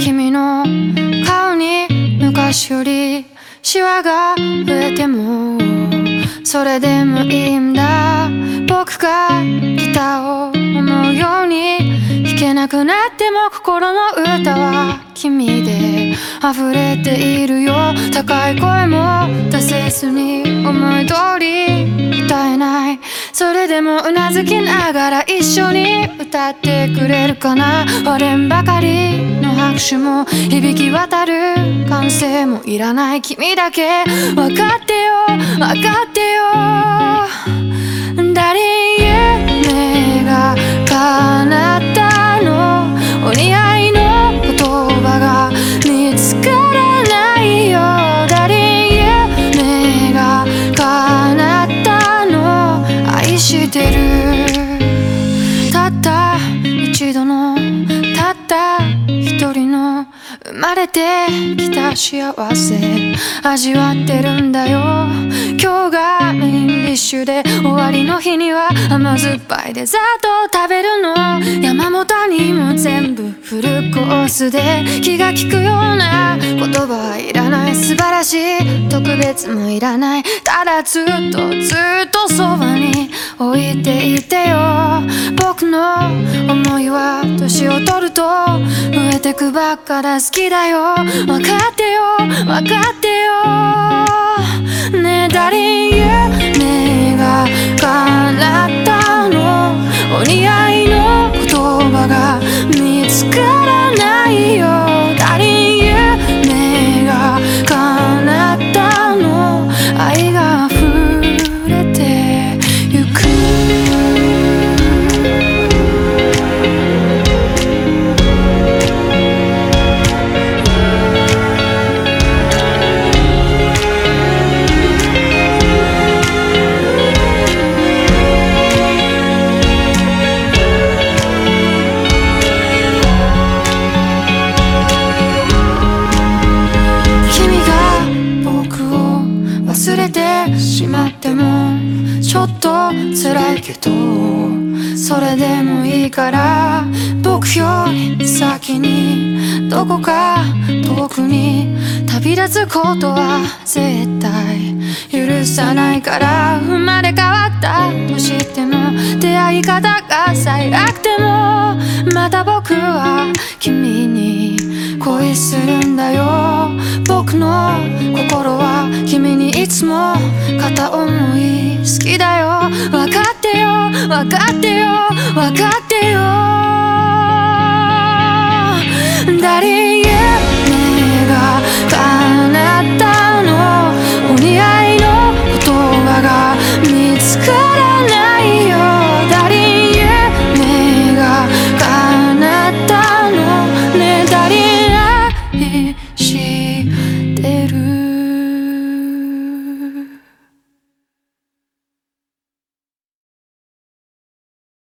君の顔に昔よりシワが増えてもそれでもいいんだ。僕がギターを思うように弾けなくなっても心の歌は君で溢れているよ。高い声も出せずに思い通り歌えない。それでもうなずきながら一緒に歌ってくれるかな。割れんばかり。拍手も響き渡る歓声もいらない。君だけ。分かってよ。分かってよ。生まれてきた幸せ。味わってるんだよ。今日がメインディッシュで終わりの日には甘酸っぱいデザートを食べるの。山本にも全部フルコースで。気が利くような言葉はいらない。素晴らしい。特別もいらない。ただずっとずっとそばに置いていてよ。僕の思いは年を取るとてくばっかだ。好きだよ。分かってよ。分かってよ。ねしまってもちょっと辛いけどそれでもいいから僕より先にどこか遠くに旅立つことは絶対許さないから生まれ変わったとしても出会い方が最悪でもまた僕は君に恋するんだよ。僕の心は君にいつも片思い好きだよ。分かってよ。分かってよ。分かってよ。